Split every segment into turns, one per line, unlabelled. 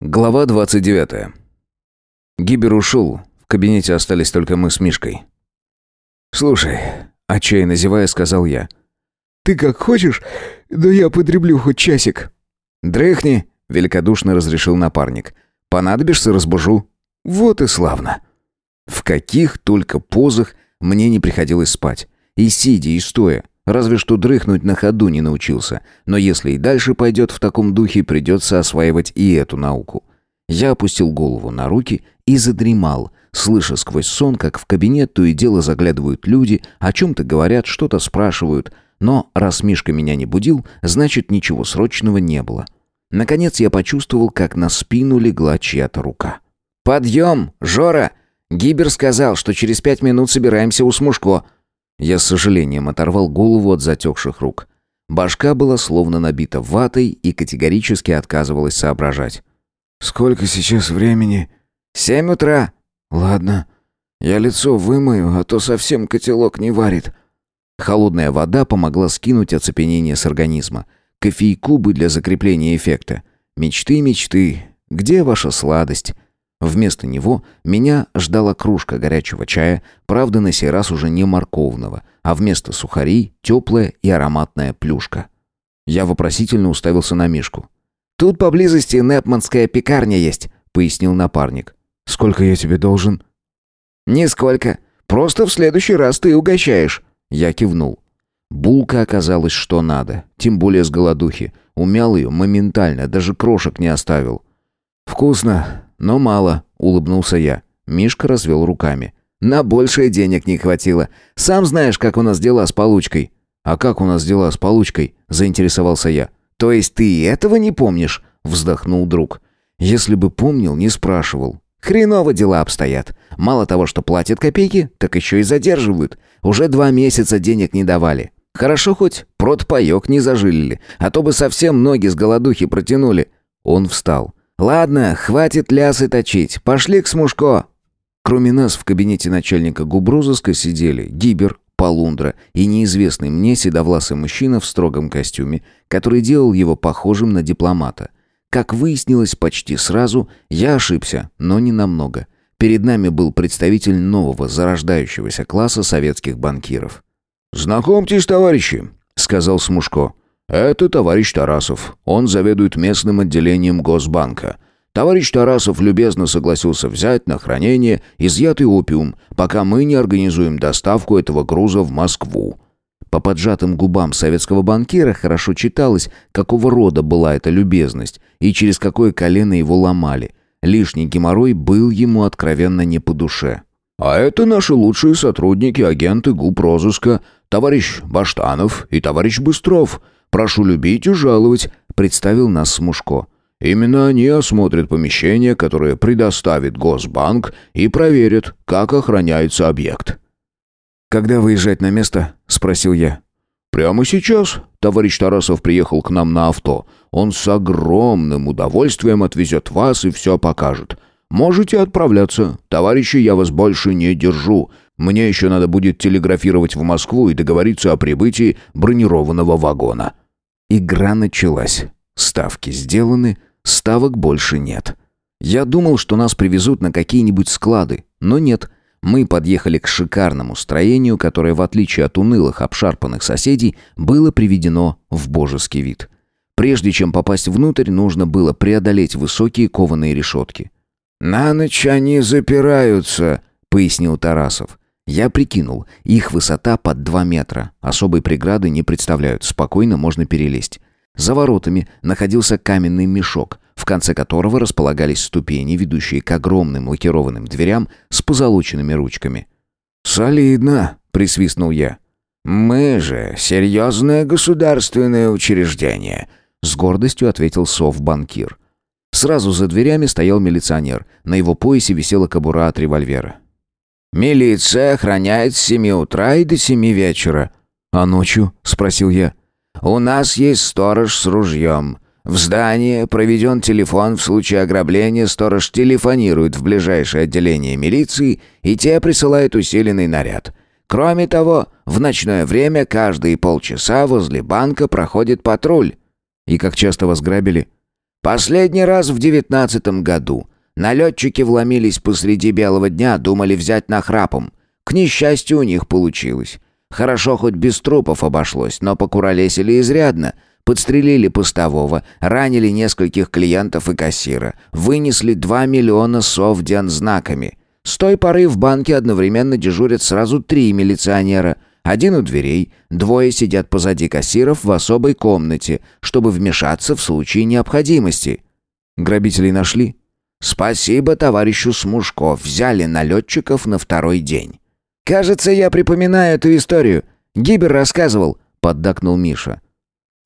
Глава 29. Гибер ушел. В кабинете остались только мы с Мишкой. «Слушай», — отчаянно зевая, сказал я.
«Ты как хочешь, но я подреблю хоть часик».
«Дрыхни», — великодушно разрешил напарник. «Понадобишься, разбужу».
«Вот и славно».
В каких только позах мне не приходилось спать. И сидя, и стоя. Разве что дрыхнуть на ходу не научился. Но если и дальше пойдет в таком духе, придется осваивать и эту науку. Я опустил голову на руки и задремал, слыша сквозь сон, как в кабинет то и дело заглядывают люди, о чем-то говорят, что-то спрашивают. Но раз Мишка меня не будил, значит ничего срочного не было. Наконец я почувствовал, как на спину легла чья-то рука. «Подъем, Жора! Гибер сказал, что через пять минут собираемся у Смушко». Я с сожалением оторвал голову от затекших рук. Башка была словно набита ватой и категорически отказывалась соображать.
«Сколько сейчас времени?»
«Семь утра».
«Ладно. Я лицо вымою, а то совсем котелок не варит».
Холодная вода помогла скинуть оцепенение с организма. Кофейку бы для закрепления эффекта. Мечты, мечты. Где ваша сладость? Вместо него меня ждала кружка горячего чая, правда, на сей раз уже не морковного, а вместо сухарей теплая и ароматная плюшка. Я вопросительно уставился на Мишку. «Тут поблизости Непманская пекарня есть», — пояснил напарник.
«Сколько я тебе должен?»
«Нисколько. Просто в следующий раз ты угощаешь». Я кивнул. Булка оказалась что надо, тем более с голодухи. Умял ее моментально, даже крошек не оставил. «Вкусно, но мало», — улыбнулся я. Мишка развел руками. «На большее денег не хватило. Сам знаешь, как у нас дела с получкой». «А как у нас дела с получкой?» — заинтересовался я. «То есть ты этого не помнишь?» — вздохнул друг. «Если бы помнил, не спрашивал. Хреново дела обстоят. Мало того, что платят копейки, так еще и задерживают. Уже два месяца денег не давали. Хорошо хоть протпаек не зажилили, а то бы совсем ноги с голодухи протянули». Он встал. «Ладно, хватит лясы точить. Пошли к Смушко». Кроме нас в кабинете начальника губрозыска сидели Гибер, Полундра и неизвестный мне седовласый мужчина в строгом костюме, который делал его похожим на дипломата. Как выяснилось почти сразу, я ошибся, но не намного. Перед нами был представитель нового зарождающегося класса советских банкиров.
«Знакомьтесь, товарищи», — сказал Смушко. «Это товарищ Тарасов. Он заведует местным отделением Госбанка. Товарищ Тарасов любезно согласился взять на хранение изъятый опиум, пока мы не организуем доставку этого груза в Москву».
По поджатым губам советского банкира хорошо читалось, какого рода была эта любезность и через какое колено его ломали. Лишний геморрой был ему откровенно не по душе.
«А это наши лучшие сотрудники, агенты ГУП розыска, товарищ Баштанов и товарищ Быстров. Прошу любить и жаловать», — представил нас Смушко. «Именно они осмотрят помещение, которое предоставит Госбанк, и проверят, как охраняется объект».
«Когда выезжать на место?» — спросил я.
«Прямо сейчас. Товарищ Тарасов приехал к нам на авто. Он с огромным удовольствием отвезет вас и все покажет. Можете отправляться. Товарищи, я вас больше не держу. Мне еще надо будет телеграфировать в Москву и договориться о прибытии бронированного вагона».
Игра началась. Ставки сделаны, ставок больше нет. Я думал, что нас привезут на какие-нибудь склады, но нет. Мы подъехали к шикарному строению, которое, в отличие от унылых обшарпанных соседей, было приведено в божеский вид. Прежде чем попасть внутрь, нужно было преодолеть высокие кованые решетки.
«На ночь они запираются», — пояснил Тарасов.
Я прикинул, их высота под 2 метра. Особой преграды не представляют, спокойно можно перелезть. За воротами находился каменный мешок, в конце которого располагались ступени, ведущие к огромным лакированным дверям с позолоченными ручками.
«Солидно», — присвистнул я. «Мы же серьезное государственное учреждение», — с гордостью ответил совбанкир.
Сразу за дверями стоял милиционер. На его поясе висела кобура от револьвера.
«Милиция охраняет с семи утра и до семи вечера».
«А ночью?» — спросил я.
«У нас есть сторож с ружьем. В здании проведен телефон в случае ограбления, сторож телефонирует в ближайшее отделение милиции, и те присылают усиленный наряд. Кроме того, в ночное время каждые полчаса возле банка проходит патруль».
«И как часто вас грабили?»
Последний раз в девятнадцатом году. Налетчики вломились посреди белого дня, думали взять нахрапом. К несчастью, у них получилось. Хорошо хоть без трупов обошлось, но покуролесили изрядно. Подстрелили постового, ранили нескольких клиентов и кассира, вынесли 2 миллиона совден знаками. С той поры в банке одновременно дежурят сразу три милиционера. Один у дверей, двое сидят позади кассиров в особой комнате, чтобы вмешаться в случае необходимости.
Грабителей нашли?
Спасибо товарищу Смушко, взяли налетчиков на второй день. «Кажется, я припоминаю эту историю. Гибер рассказывал», — поддакнул Миша.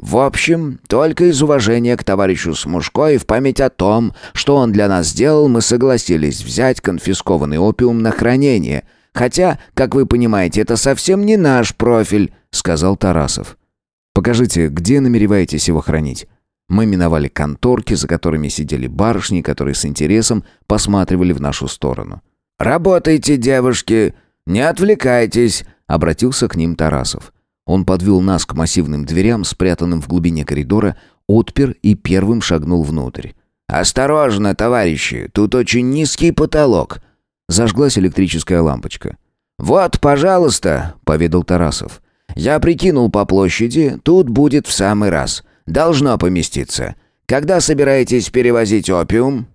В общем, только из уважения к товарищу Смушко и в память о том, что он для нас сделал, мы согласились взять конфискованный опиум на хранение. Хотя, как вы понимаете, это совсем не наш профиль, сказал Тарасов.
Покажите, где намереваетесь его хранить? Мы миновали конторки, за которыми сидели барышни, которые с интересом посматривали в нашу сторону.
«Работайте, девушки, не отвлекайтесь», — обратился к ним Тарасов.
Он подвел нас к массивным дверям, спрятанным в глубине коридора, отпер и первым шагнул внутрь.
«Осторожно, товарищи, тут очень низкий потолок».
Зажглась электрическая лампочка.
«Вот, пожалуйста», — поведал Тарасов. «Я прикинул по площади, тут будет в самый раз. Должно поместиться. Когда собираетесь перевозить опиум?»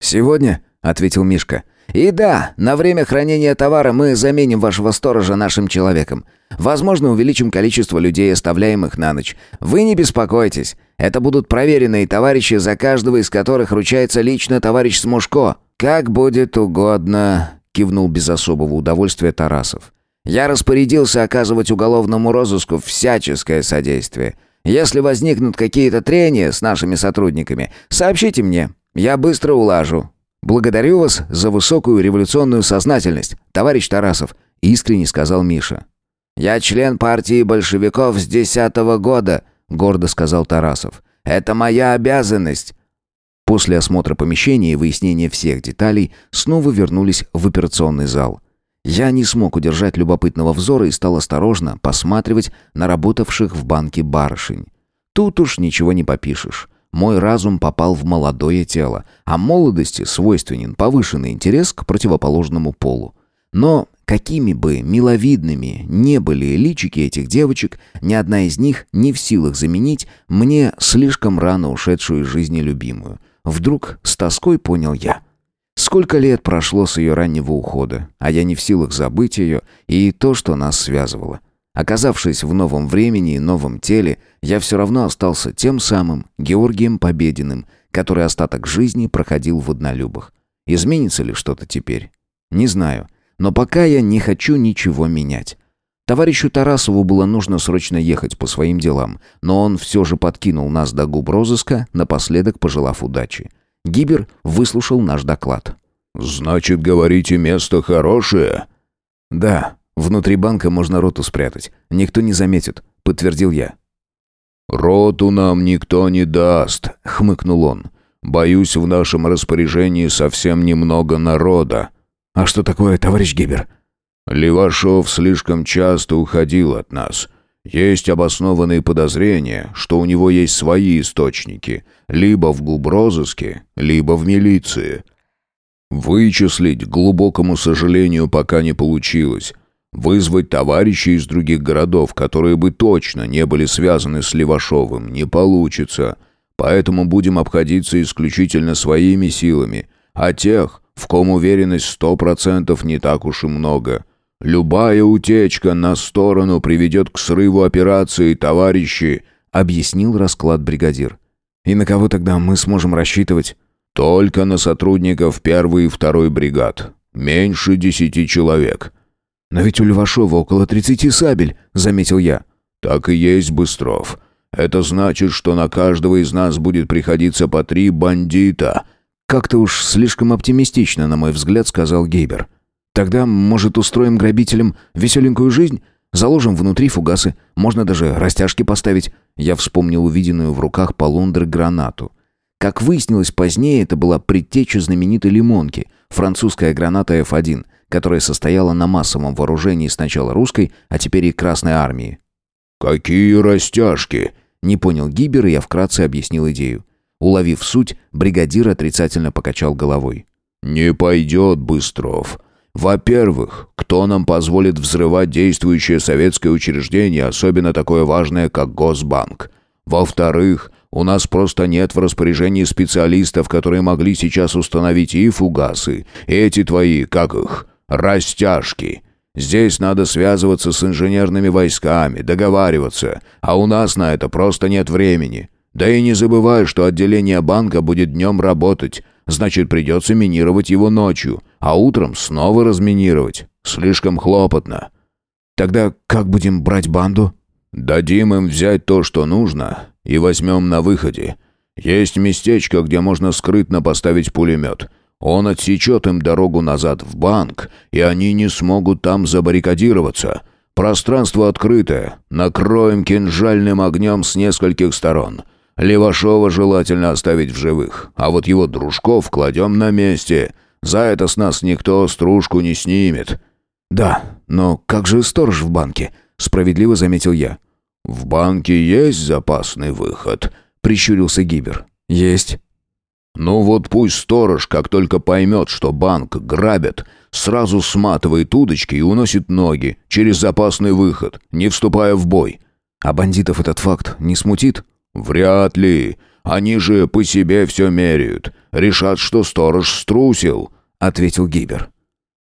«Сегодня», — ответил Мишка.
«И да, на время хранения товара мы заменим вашего сторожа нашим человеком. Возможно, увеличим количество людей, оставляемых на ночь. Вы не беспокойтесь. Это будут проверенные товарищи, за каждого из которых ручается лично товарищ Смушко. Как будет угодно», — кивнул без особого удовольствия Тарасов. «Я распорядился оказывать уголовному розыску всяческое содействие. Если возникнут какие-то трения с нашими сотрудниками, сообщите мне. Я быстро улажу».
«Благодарю вас за высокую революционную сознательность, товарищ Тарасов», — искренне сказал Миша.
«Я член партии большевиков с десятого года», — гордо сказал Тарасов. «Это моя обязанность».
После осмотра помещения и выяснения всех деталей снова вернулись в операционный зал. Я не смог удержать любопытного взора и стал осторожно посматривать на работавших в банке барышень. Тут уж ничего не попишешь. Мой разум попал в молодое тело, а молодости свойственен повышенный интерес к противоположному полу. Но какими бы миловидными не были личики этих девочек, ни одна из них не в силах заменить мне слишком рано ушедшую из жизни любимую. Вдруг с тоской понял я. Сколько лет прошло с ее раннего ухода, а я не в силах забыть ее и то, что нас связывало. Оказавшись в новом времени и новом теле, я все равно остался тем самым Георгием Побединым, который остаток жизни проходил в однолюбах. Изменится ли что-то теперь? Не знаю. Но пока я не хочу ничего менять. Товарищу Тарасову было нужно срочно ехать по своим делам, но он все же подкинул нас до губ розыска, напоследок пожелав удачи. Гибер выслушал наш доклад.
«Значит, говорите, место хорошее?»
«Да, внутри банка можно роту спрятать. Никто не заметит», — подтвердил я.
«Роту нам никто не даст», — хмыкнул он. «Боюсь, в нашем распоряжении совсем немного народа».
«А что такое, товарищ Гибер?»
«Левашов слишком часто уходил от нас. Есть обоснованные подозрения, что у него есть свои источники, либо в губрозыске, либо в милиции. Вычислить, к глубокому сожалению, пока не получилось. Вызвать товарищей из других городов, которые бы точно не были связаны с Левашовым, не получится. Поэтому будем обходиться исключительно своими силами, а тех, в ком уверенность сто процентов не так уж и много. Любая утечка на сторону приведет к срыву операции, товарищи», —
объяснил расклад бригадир. «И на кого тогда мы сможем рассчитывать?»
«Только на сотрудников первой и второй бригад. Меньше десяти человек».
«Но ведь у Левашова около тридцати сабель», — заметил я.
«Так и есть, Быстров. Это значит, что на каждого из нас будет приходиться по три бандита»,
«Как-то уж слишком оптимистично, на мой взгляд», — сказал Гейбер. «Тогда, может, устроим грабителям веселенькую жизнь? Заложим внутри фугасы, можно даже растяжки поставить». Я вспомнил увиденную в руках Полундры гранату. Как выяснилось позднее, это была предтеча знаменитой «Лимонки», французская граната F1, которая состояла на массовом вооружении сначала русской, а теперь и Красной армии.
«Какие растяжки?»
— не понял Гибер, и я вкратце объяснил идею. Уловив суть, бригадир отрицательно покачал головой.
«Не пойдет, Быстров. Во-первых, кто нам позволит взрывать действующее советское учреждение, особенно такое важное, как Госбанк? Во-вторых, у нас просто нет в распоряжении специалистов, которые могли сейчас установить и фугасы, и эти твои, как их, растяжки. Здесь надо связываться с инженерными войсками, договариваться, а у нас на это просто нет времени. Да и не забывай, что отделение банка будет днем работать, значит придется минировать его ночью, а утром снова разминировать. Слишком хлопотно.
Тогда как будем брать банду?
Дадим им взять то, что нужно, и возьмем на выходе. Есть местечко, где можно скрытно поставить пулемет. Он отсечет им дорогу назад в банк, и они не смогут там забаррикадироваться. Пространство открытое. Накроем кинжальным огнем с нескольких сторон. Левашова желательно оставить в живых, а вот его дружков кладем на месте. За это с нас никто стружку не снимет».
«Да, но как же сторож в банке?» — справедливо заметил я.
«В банке есть запасный выход», — прищурился Гибер.
«Есть».
«Ну вот пусть сторож, как только поймет, что банк грабят, сразу сматывает удочки и уносит ноги через запасный выход, не вступая в бой».
«А бандитов этот факт не смутит?»
«Вряд ли. Они же по себе все меряют. Решат, что сторож струсил», — ответил Гибер.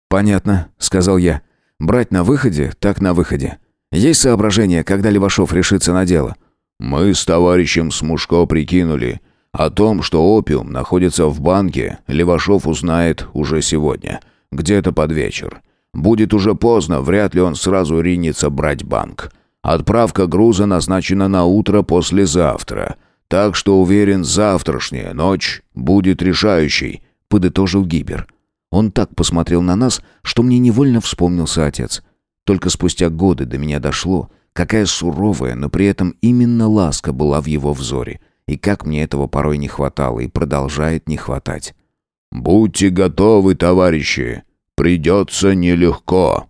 «Понятно», — сказал я. «Брать на выходе, так на выходе. Есть соображение, когда Левашов решится на дело?»
«Мы с товарищем Смушко прикинули. О том, что опиум находится в банке, Левашов узнает уже сегодня. Где-то под вечер. Будет уже поздно, вряд ли он сразу ринется брать банк. Отправка груза назначена на утро послезавтра. Так что уверен, завтрашняя ночь будет решающей», — подытожил Гибер.
Он так посмотрел на нас, что мне невольно вспомнился отец. Только спустя годы до меня дошло, какая суровая, но при этом именно ласка была в его взоре, и как мне этого порой не хватало и продолжает не хватать.
«Будьте готовы, товарищи, придется нелегко».